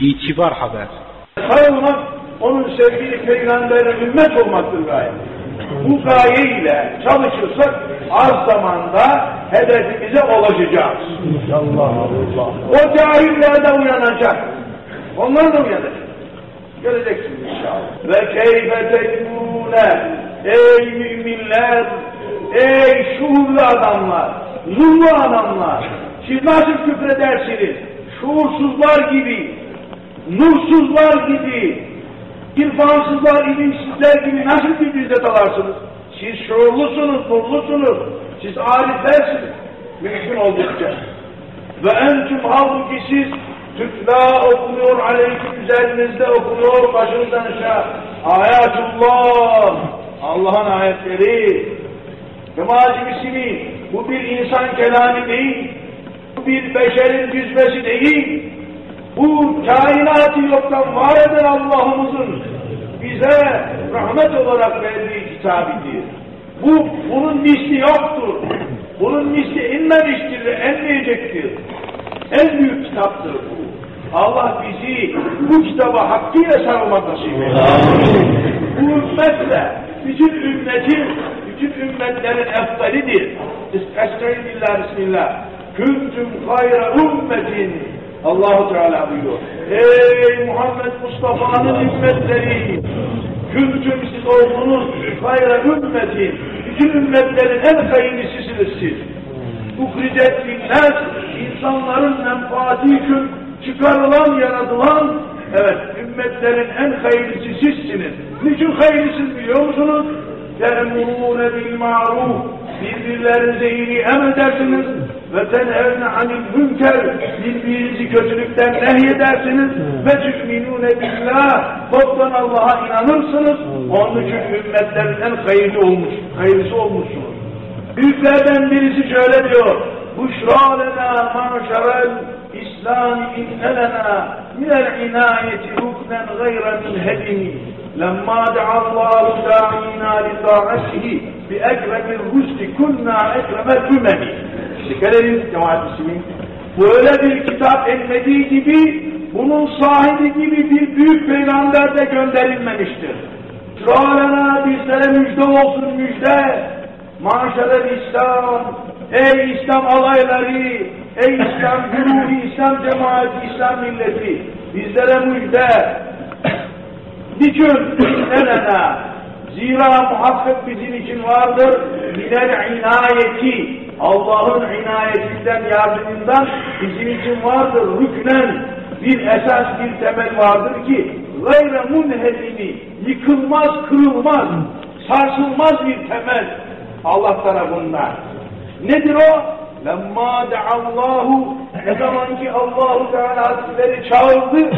İtibar haber. Sarılmak onun sevgili peygamberine ümmet olmaktır gaye. Bu gaye ile çalışırsak az zamanda hedefimize ulaşacağız. Allah Allah. O cahiller de uyanacak. Onlar da uyanacak. Göreceksiniz inşallah. Ve keyfe tekmûne ey müminler, ey şuurlu adamlar, zullu adamlar, siz nasıl küfredersiniz? Şuursuzlar gibi, nursuzlar gibi, irfansızlar, ilimsizler gibi nasıl birbirinize dalarsınız? Siz şuurlusunuz, nurlusunuz, siz ariflersiniz. Mümkün oldukça. Ve entüm halbuki siz tütla okunuyor aleyküm üzerinizde okunuyor başınızdan aşağı. Ayatullah. Allah'ın ayetleri. Kemacibisini bu bir insan kelamı değil. Bu bir beşerin düzmesi değil. Bu kainatı yoktan var eden Allah'ımızın bize rahmet olarak verdiği kitabidir. Bu, bunun misli yoktur. Bunun misli inmemiştir ve enmeyecektir. En büyük kitaptır bu. Allah bizi bu kitaba hakkıyla sarılmak nasip eylesin. Bu ümmetle bütün ümmetin, bütün ümmetlerin efdalidir. Estağfirullah, Bismillah. Küntüm hayra ümmetin. Allahu Teala buyuruyor. Ey Muhammed Mustafa'nın ümmetleri! Küntüm siz oldunuz hayra ümmeti. Bütün ümmetlerin en hayırlısısınız siz. Ukricet binler, insanların menfaati için çıkarılan, yaratılan, evet ümmetlerin en hayırlısı sizsiniz. Niçin hayırlısınız biliyor musunuz? Te'murûne bil ma'ruf. Birbirlerinize iyiliği emredersiniz ve tenhevne anil münker birbirinizi kötülükten nehyedersiniz ve tü'minûne billah toptan Allah'a inanırsınız onun için ümmetlerin en hayırlı olmuş, hayırlısı olmuşsunuz. Büyüklerden birisi şöyle diyor Buşra lena maşerel İslam inne lena minel inayeti ruknen gayre min hedimi لما دعا الله داعينا لطاعته بأكرم الرسل كنا أكرم الأمم Dikkat edin cemaat Müslümin. Böyle bir kitap etmediği gibi bunun sahibi gibi bir büyük peygamber de gönderilmemiştir. Şuralena bizlere müjde olsun müjde. Maşallah İslam, ey İslam alayları, ey İslam güruhu, İslam cemaati, İslam milleti, bizlere müjde. Niçin? Nelena? Zira muhakkak bizim için vardır. Minel inayeti. Allah'ın inayetinden, yardımından bizim için vardır. Rüknen bir esas, bir temel vardır ki gayre munhedimi, yıkılmaz, kırılmaz, sarsılmaz bir temel Allah tarafından. Nedir o? Lemma deallahu ne zaman ki Allahu Teala Hazretleri çağırdı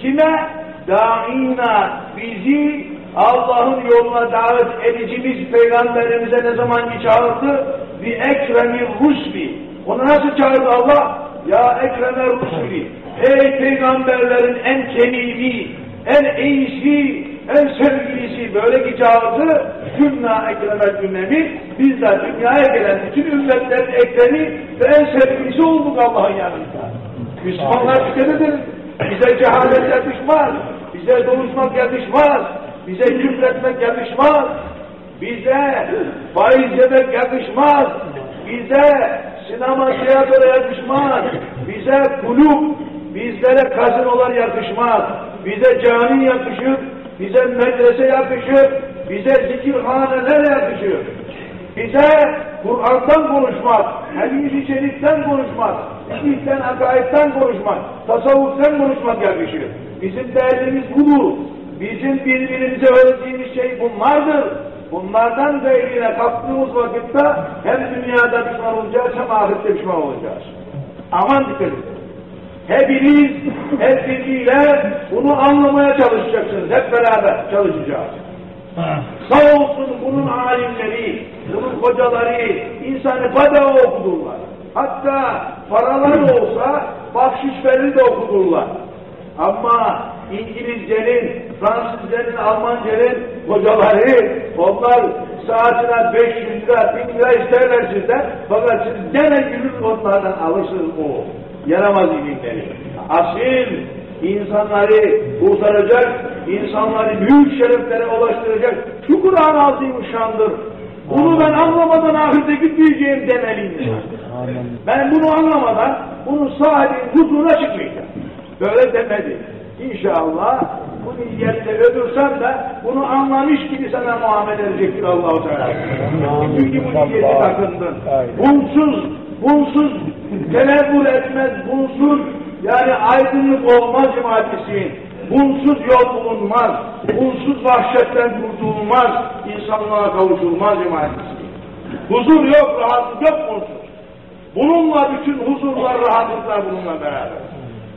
kime? Da'ina bizi Allah'ın yoluna davet edicimiz peygamberimize ne zaman ki çağırdı? Bir ekremi rusli. Onu nasıl çağırdı Allah? Ya ekreme rusli. Ey peygamberlerin en kemili, en iyisi, en sevgilisi böyle ki çağırdı. Künna ekremel ümmemi. Biz de dünyaya gelen bütün ümmetlerin ekremi ve en sevgilisi olduk Allah'ın yanında. Müslümanlar dikkat. Bize cehalet yakışmaz. Bize doğuşmak yakışmaz. Bize küfretmek yakışmaz. Bize faiz yakışmaz. Bize sinema tiyatro yakışmaz. Bize kulüp, bizlere kazinolar yakışmaz. Bize cami yakışır. Bize medrese yakışır. Bize zikirhaneler yakışır. Bize Kur'an'dan konuşmak, hadis-i şeriften konuşmak, İslam'dan, akaidden konuşmak, tasavvuftan konuşmak yakışır. Bizim derdimiz budur. Bizim birbirimize öğrettiğimiz şey bunlardır. Bunlardan gayrine kaptığımız vakitte hem dünyada pişman olacağız hem ahirette pişman olacağız. Aman dikkat edin. Hepiniz hep birliğiyle bunu anlamaya çalışacaksınız. Hep beraber çalışacağız. Sağ olsun bunun alimleri, bunun hocaları insanı bedava okudurlar. Hatta paralar olsa bahşişleri de okudurlar. Ama İngilizcenin, Fransızcenin, Almancenin hocaları, onlar saatine 500 lira, 1000 lira isterler sizden. Fakat siz gene gülün onlardan alırsınız o. Yaramaz ilimleri. Asil, insanları kurtaracak, insanları büyük şereflere ulaştıracak şu Kur'an-ı Azimüşşan'dır. Bunu ben anlamadan ahirete gitmeyeceğim demeliyim. Ben bunu anlamadan bunun sahibinin huzuruna çıkmayacağım. Böyle demedi. İnşallah bu niyetle ölürsem de bunu anlamış gibi sana muamele edecektir Allah-u Teala. Çünkü bu niyeti takındın. Bunsuz, bunsuz tenevvür etmez, bunsuz yani aydınlık olmaz cemaatisi. Bunsuz yol bulunmaz, bunsuz vahşetten kurtulmaz, insanlığa kavuşulmaz cemaatisi. Huzur yok, rahatlık yok bunsuz. Bununla bütün huzurlar, rahatlıklar bununla beraber.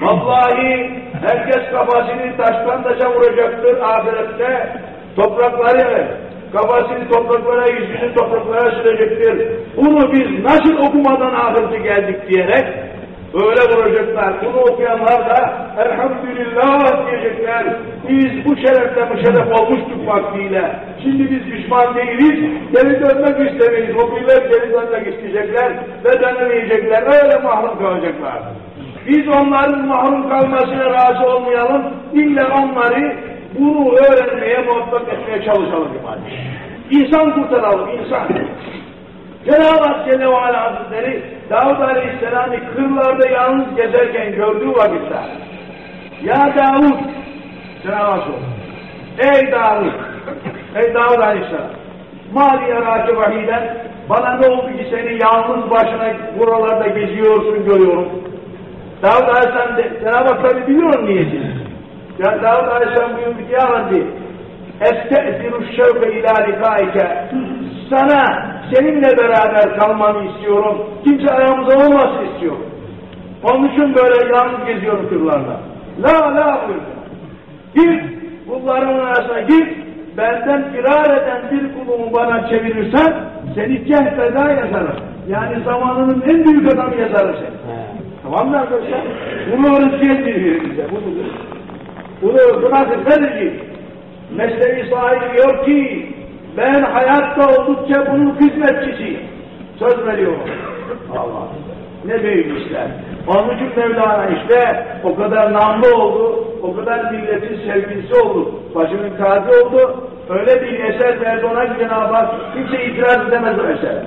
Vallahi herkes kafasını taştan taşa vuracaktır ahirette. Toprakları, kafasını topraklara, yüzünü topraklara sürecektir. Bunu biz nasıl okumadan ahirete geldik diyerek Öyle vuracaklar. Bunu okuyanlar da elhamdülillah diyecekler. Biz bu şerefle müşerref olmuştuk vaktiyle. Şimdi biz pişman değiliz. Geri dönmek istemeyiz. O geri dönmek isteyecekler ve dönemeyecekler. Öyle mahrum kalacaklar. Biz onların mahrum kalmasına razı olmayalım. İlle onları bunu öğrenmeye, muvaffak etmeye çalışalım. İnsan kurtaralım, insan. Cenab-ı Hak Celle ve Ala Hazretleri Davud Aleyhisselam'ı kırlarda yalnız gezerken gördüğü vakitte Ya Davud Cenab-ı Hak Ey Davud Ey Davud Aleyhisselam Mali yaraki vahiden bana ne oldu ki seni yalnız başına buralarda geziyorsun görüyorum. Davud Aleyhisselam de, Cenab-ı Hak tabi biliyor niyetini. Ya Davud Aleyhisselam buyurdu ki ya Rabbi Este'ziru şevke ilâ likaike sana seninle beraber kalmanı istiyorum. Kimse aramızda olmasın istiyorum. Onun için böyle yalnız geziyorum kırlarda. La la buyurdu. Git, kullarımın arasına git, benden firar eden bir kulumu bana çevirirsen, seni cehbeda yazarım. Yani zamanının en büyük adamı yazarım seni. Tamam mı arkadaşlar? Bunu öğreteceğiz bize. Bunu, bunu bırakın nedir ki? Mesleği sahibi diyor ki, ben hayatta oldukça bunun hizmetçisiyim. Söz veriyorum. Allah. Ne büyük işler. Onun için Mevlana işte o kadar namlı oldu, o kadar milletin sevgilisi oldu, başının tacı oldu. Öyle bir eser verdi ona ki Cenab-ı Hak kimse itiraz edemez o eser.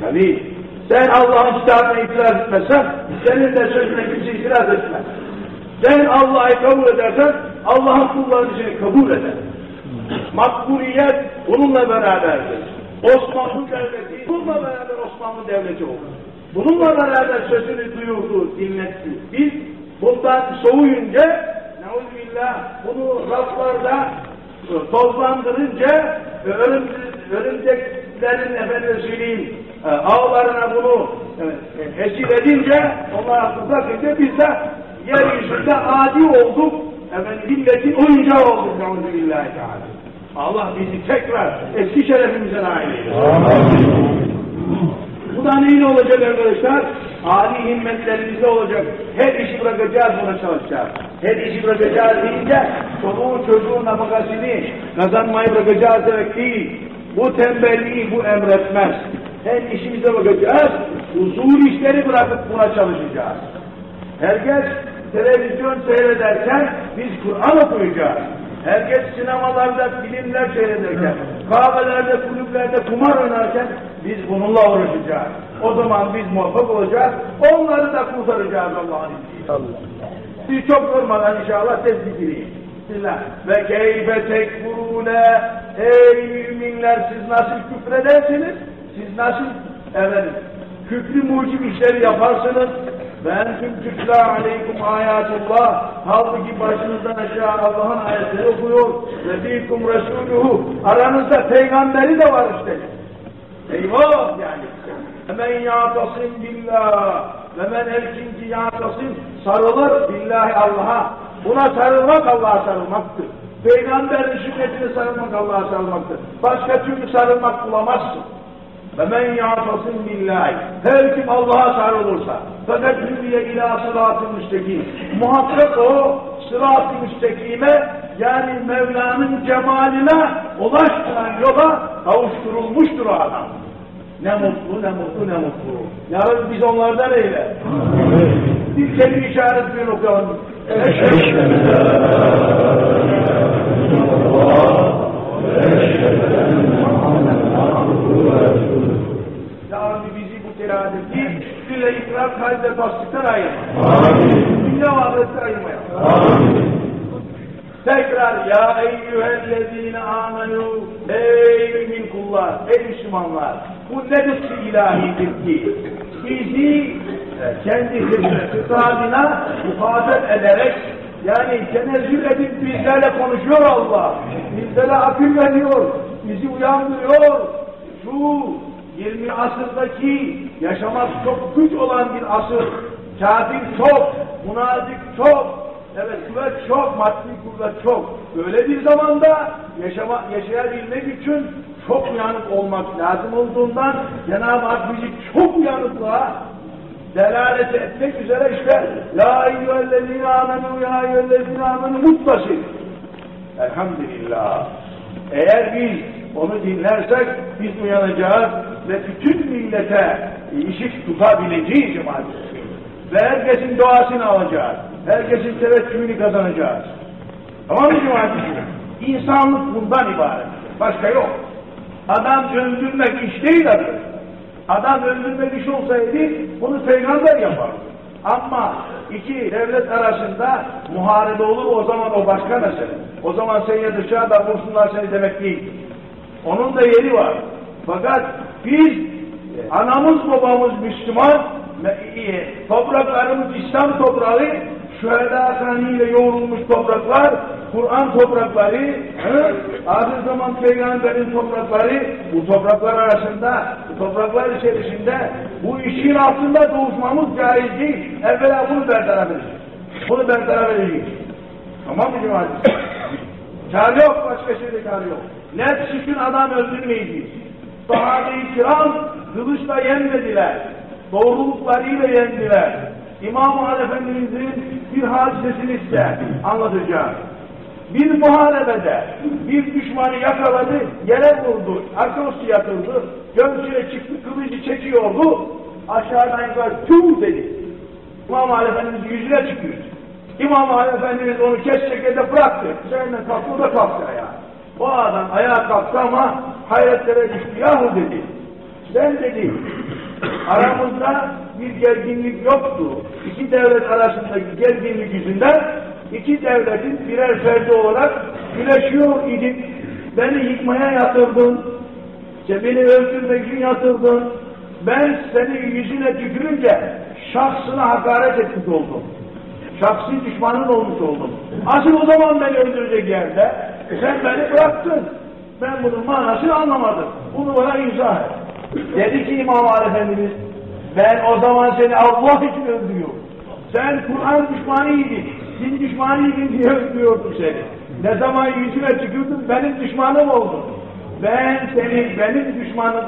Tabii sen Allah'ın kitabına itiraz etmezsen, senin de sözüne kimse itiraz etmez. Sen Allah'ı kabul edersen, Allah'ın kullarını seni kabul eder. Makbuliyet bununla beraberdir. Osmanlı Devleti bununla beraber Osmanlı Devleti oldu. Bununla beraber sözünü duyurdu, dinletti. Biz bundan soğuyunca Neuzubillah bunu raflarda tozlandırınca ve örümceklerin efendim söyleyeyim ağlarına bunu e, esir edince onlar aklına bakınca biz de yeryüzünde adi olduk efendim milletin oyuncağı olduk Neuzubillahi Teala. Allah bizi tekrar eski şerefimize nail eylesin. Bu da neyle olacak arkadaşlar? Ali himmetlerimizde olacak. Her işi bırakacağız buna çalışacağız. Her işi bırakacağız deyince çoluğun çocuğun nafakasını kazanmayı bırakacağız demek değil. Bu tembelliği bu emretmez. Her işimize bakacağız. Huzur işleri bırakıp buna çalışacağız. Herkes televizyon seyrederken biz Kur'an okuyacağız. Herkes sinemalarda filmler seyrederken, kahvelerde, kulüplerde kumar oynarken biz bununla uğraşacağız. O zaman biz muvaffak olacağız. Onları da kurtaracağız Allah'ın izniyle. Siz çok durmadan inşallah gireyim. Bismillah. Ve keyfe tekfurune ey müminler siz nasıl küfredersiniz? Siz nasıl efendim küfrü mucib işleri yaparsınız? Ben tüm tütla aleykum ayatullah. Halbuki başınızdan aşağı Allah'ın ayetleri okuyor. Ve fikum resuluhu. Aranızda peygamberi de var işte. Eyvah yani. Hemen ya'tasım billah. Ve men elkin ki ya'tasım sarılır billahi Allah'a. Buna sarılmak Allah'a sarılmaktır. Peygamberin sünnetine sarılmak Allah'a sarılmaktır. Başka türlü sarılmak bulamazsın. Men ya'tasım billahi. Her kim Allah'a sarılırsa hüdiye ila sırat-ı müstekim. Muhakkak o sırat-ı müstekime yani Mevla'nın cemaline ulaştıran yola kavuşturulmuştur o adam. Ne mutlu, ne mutlu, ne mutlu. Yarın biz onlardan eyle. Bir kelime işaret bir okuyalım. Eşhedü en la ilahe illallah ve eşhedü enne Muhammeden abduhu ve resulüh. Ya Rabbi bizi bu teradeti üstüyle kalbe tasdikten ayırma. Amin. Dünya ve ahirette ayırmaya. Amin. Tekrar ya eyyühellezine amenu ey mümin kullar, ey Müslümanlar bu ne lütfu ilahidir ki bizi kendi hitabına muhabbet ederek yani tenezzül edip bizlerle konuşuyor Allah. Bizlere akıl veriyor, bizi uyandırıyor. Şu 20 asırdaki yaşamak çok güç olan bir asır. Kafir çok, munazik çok, Evet kuvvet çok, maddi kuvvet çok. Böyle bir zamanda yaşama, yaşayabilmek için çok uyanık olmak lazım olduğundan Cenab-ı Hak bizi çok uyanıklığa delalet etmek üzere işte La eyyühellezine amenu ya eyyühellezine amenu muttasın. Elhamdülillah. Eğer biz onu dinlersek biz uyanacağız ve bütün millete işit tutabileceğiz cemaat. Ve herkesin duasını alacağız. Herkesin teveccühünü kazanacağız. Tamam mı cemaat? İnsanlık bundan ibaret. Başka yok. Adam öldürmek iş değil adı. Adam öldürmek iş olsaydı bunu peygamber yapardı. Ama iki devlet arasında muharebe olur o zaman o başka mesele. O zaman seni dışarıda vursunlar seni demek değil. Onun da yeri var. Fakat biz anamız babamız Müslüman topraklarımız İslam toprağı şüheda kanıyla yoğrulmuş topraklar, Kur'an toprakları, ahir zaman peygamberin toprakları, bu topraklar arasında, bu topraklar içerisinde bu işin altında doğuşmamız caiz değil. Evvela bunu bertaraf edeceğiz. Bunu bertaraf edeceğiz. Tamam mı cemaat? Kâr yok, başka şeyde kâr yok. Nefs için adam öldürmeyeceğiz. Sahabe-i kiram kılıçla yenmediler. Doğruluklarıyla yendiler. İmam-ı Efendimiz'in bir hadisesini size anlatacağım. Bir muharebede bir düşmanı yakaladı, yere vurdu, arka üstü yatırdı, göğsüne çıktı, kılıcı çekiyordu, aşağıdan yukarı tüm dedi. İmam Ali Efendimiz yüzüne çıkıyor. İmam Ali Efendimiz onu kes çekede bıraktı. Üzerinden kalktı, o da kalktı ayağa. O adam ayağa kalktı ama hayretlere düştü. Yahu dedi, ben dedi, aramızda bir gerginlik yoktu. İki devlet arasındaki gerginlik yüzünden iki devletin birer ferdi olarak güleşiyor idik. Beni yıkmaya yatırdın. İşte beni öldürmek için yatırdın. Ben seni yüzüne tükürünce şahsına hakaret etmiş oldum. Şahsi düşmanın olmuş oldum. Asıl o zaman beni öldürecek yerde sen beni bıraktın. Ben bunun manasını anlamadım. Bunu bana izah et. Dedi ki İmam Ali Efendimiz ben o zaman seni Allah için öldürüyorum. Sen Kur'an düşmanıydın, din düşmanıydın diye öldürüyordum seni. Ne zaman yüzüne tükürdün benim düşmanım oldun. Ben seni benim düşmanım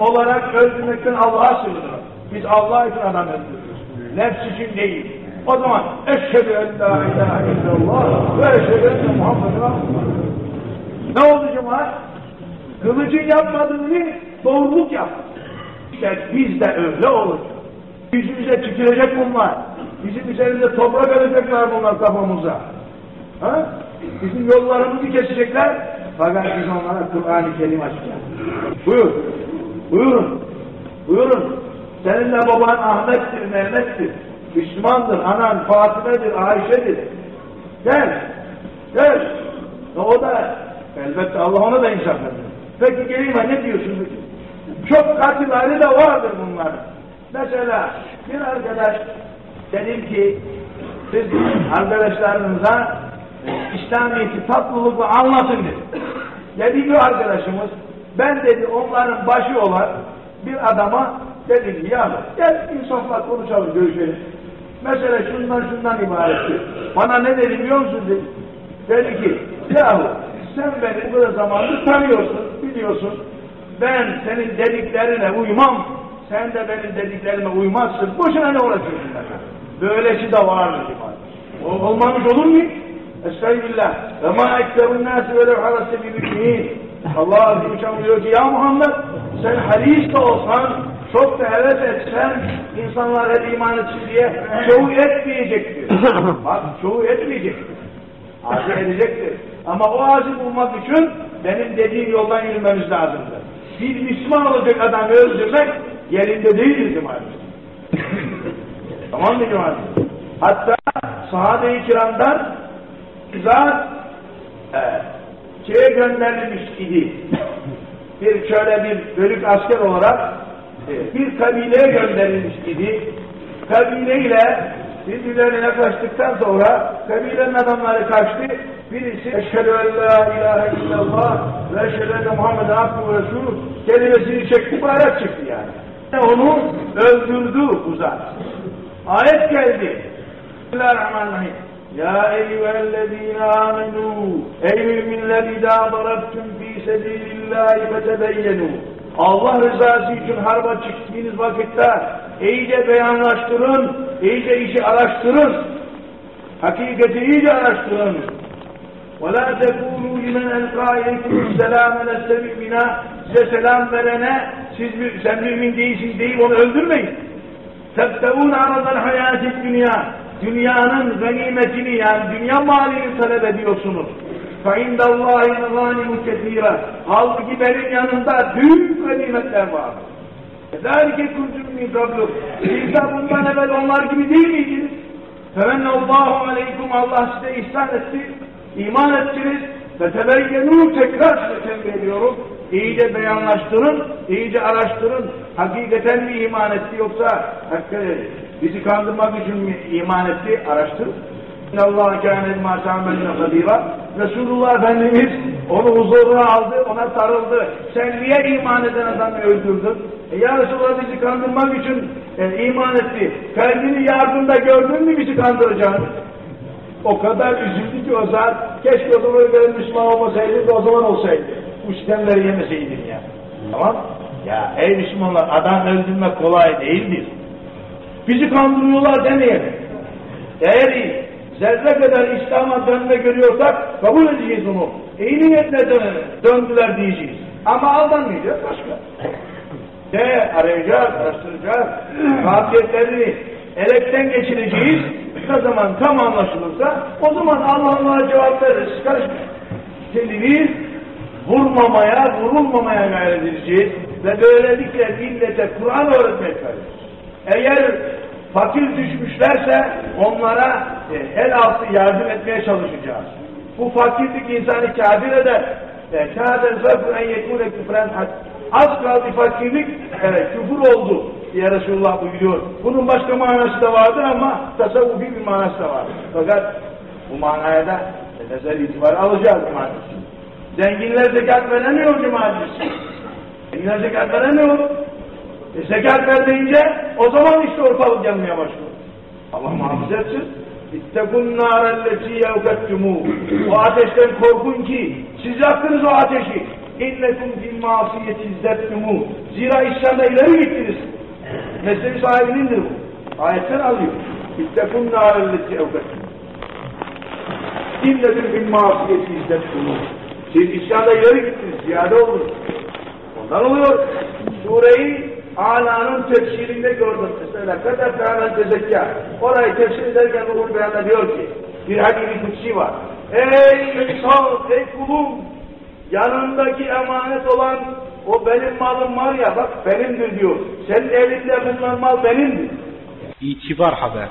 olarak öldürmekten Allah'a sığınırım. Biz Allah için adam öldürürüz. Nefs için değil. O zaman eşhedü en la ilahe illallah ve eşhedü enne Muhammeden Ne oldu cemaat? Kılıcın yapmadığını doğruluk yaptı. İşte biz de öyle olacak. Yüzümüze tükürecek bunlar. Bizim üzerinde toprak edecekler bunlar kafamıza. Ha? Bizim yollarımızı kesecekler. Fakat biz onlara Kur'an-ı Kerim açacağız. Buyur. Buyurun. Buyurun. Seninle baban Ahmet'tir, Mehmet'tir. Müslümandır, anan Fatime'dir, Ayşe'dir. Gel. Gel. O da elbette Allah ona da insaf eder. Peki geleyim ne diyorsun? Çok katıları da vardır bunlar. Mesela bir arkadaş dedim ki siz arkadaşlarınıza İslamiyet'i tatlılıkla anlatın dedi. Dedi ki arkadaşımız ben dedi onların başı olan bir adama dedim ki ya gel insafla konuşalım görüşelim. Mesela şundan şundan ibarettir. Bana ne dedi biliyor musun dedi. Dedi ki yahu sen beni bu zamandır tanıyorsun, biliyorsun. Ben senin dediklerine uymam, sen de benim dediklerime uymazsın. Boşuna ne uğraşıyorsun ben? Böylesi de vardır iman. Olmamış olur mu? Estağfirullah. Ve ma ekterun nâsi ve levharası bir müminin. Allah Azim diyor ki ya Muhammed sen hadis de olsan, çok da heves etsen insanlar hep iman etsin diye çoğu etmeyecektir. Bak çoğu etmeyecektir. Azı edecektir. Ama o azı bulmak için benim dediğim yoldan yürümemiz lazımdır. Bir Müslüman olacak adamı öldürmek yerinde değildir cemaat. tamam mı cemaat? Hatta sahabe-i kiramdan zat e, şeye gönderilmiş idi. Bir şöyle bir bölük asker olarak bir kabileye gönderilmiş idi. Kabileyle birbirlerine kaçtıktan sonra kabilenin adamları kaçtı. Birisi eşhedü en la ilahe illallah ve eşhedü enne Muhammeden abdü resulü kelimesini çekti bayrak çıktı yani. Onu öldürdü uzat. Ayet geldi. Bismillahirrahmanirrahim. Ya eyyühellezine amenu ey müminler idâ darabtum fî sebîlillâhi fetebeyyenu Allah rızası için harba çıktığınız vakitte iyice beyanlaştırın, iyice işi araştırın. Hakikati iyice araştırın. وَلَا تَكُونُوا لِمَنْ اَلْقَى اِلَيْكُمُ السَّلَامَ لَسْتَ مُؤْمِنًا Size selam verene, siz sen mümin değilsin deyip onu öldürmeyin. تَبْتَعُونَ عَرَضَ الْحَيَاتِ dünya Dünyanın ganimetini yani dünya malini talep ediyorsunuz. فَاِنْدَ اللّٰهِ مَغَانِمُ كَثِيرًا Halbuki benim yanımda büyük ganimetler var. ذَٰلِكَ كُنْتُمْ مِنْ قَبْلُ Siz de bundan evvel onlar gibi değil miydiniz? فَمَنَّ اللّٰهُ عَلَيْكُمْ Allah size ihsan etti, iman ettiniz ve tebeyyenu tekrar size tembih ediyorum. İyice beyanlaştırın, iyice araştırın. Hakikaten mi iman etti yoksa hakikaten bizi kandırmak için mi iman etti? Araştırın. Allah kâne mâ ta'melne kadîrâ. Resulullah Efendimiz onu huzuruna aldı, ona sarıldı. Sen niye iman eden adamı öldürdün? E ya Resulullah bizi kandırmak için e, iman etti. Kalbini yardımda gördün mü bizi kandıracağını? O kadar üzüldü ki o zat, keşke o zaman ben Müslüman olmasaydı o zaman olsaydı. Bu sistemleri yemeseydin ya. Tamam? Ya ey Müslümanlar adam öldürmek kolay değildir. Bizi kandırıyorlar demeyelim. Eğer zerre kadar İslam'a dönme görüyorsak kabul edeceğiz onu. İyi niyetle döndüler diyeceğiz. Ama aldanmayacağız başka. Ne arayacağız, araştıracağız. Kabiliyetlerini elekten geçireceğiz. Ne zaman tam anlaşılırsa o zaman Allah Allah'a cevap veririz. Karışmayın. Şimdi biz vurmamaya, vurulmamaya gayret edeceğiz ve böylelikle millete Kur'an öğretmeye çalışacağız. Eğer fakir düşmüşlerse onlara e, el altı yardım etmeye çalışacağız. Bu fakirlik insanı kafir eder. Kâden zâfü en yekûne küfren Az kaldı fakirlik, evet küfür oldu diye Resulullah buyuruyor. Bunun başka manası da vardır ama tasavvufi bir manası da vardır. Fakat bu manaya da nezel itibar alacağız cumartesi. Zenginler zekat veremiyor cumartesi. Zenginler zekat veremiyor. E zekat ver deyince o zaman işte ortalık yanmaya başlıyor. Allah muhafaza etsin. İttekun nârelleti yevkettumû. O ateşten korkun ki siz yaktınız o ateşi. İnnekum fil masiyeti izzettumû. Zira isyanda ileri gittiniz. Mesleği sahibinindir bu. Ayetten alıyor. İttekun nârelleti yevkettumû. İnnekum fil masiyeti izzettumû. Siz isyanda ileri gittiniz. Ziyade oldunuz. Ondan oluyor. Sureyi Ala'nın tefsirinde gördüm. Mesela kadar kâmen tezekkâ. Orayı tefsir ederken Ruhul Beyan'da diyor ki bir hadisi kutsi var. Ey insan, ey kulum yanındaki emanet olan o benim malım var ya bak benimdir diyor. Senin elinde bulunan mal benimdir. İtibar haber.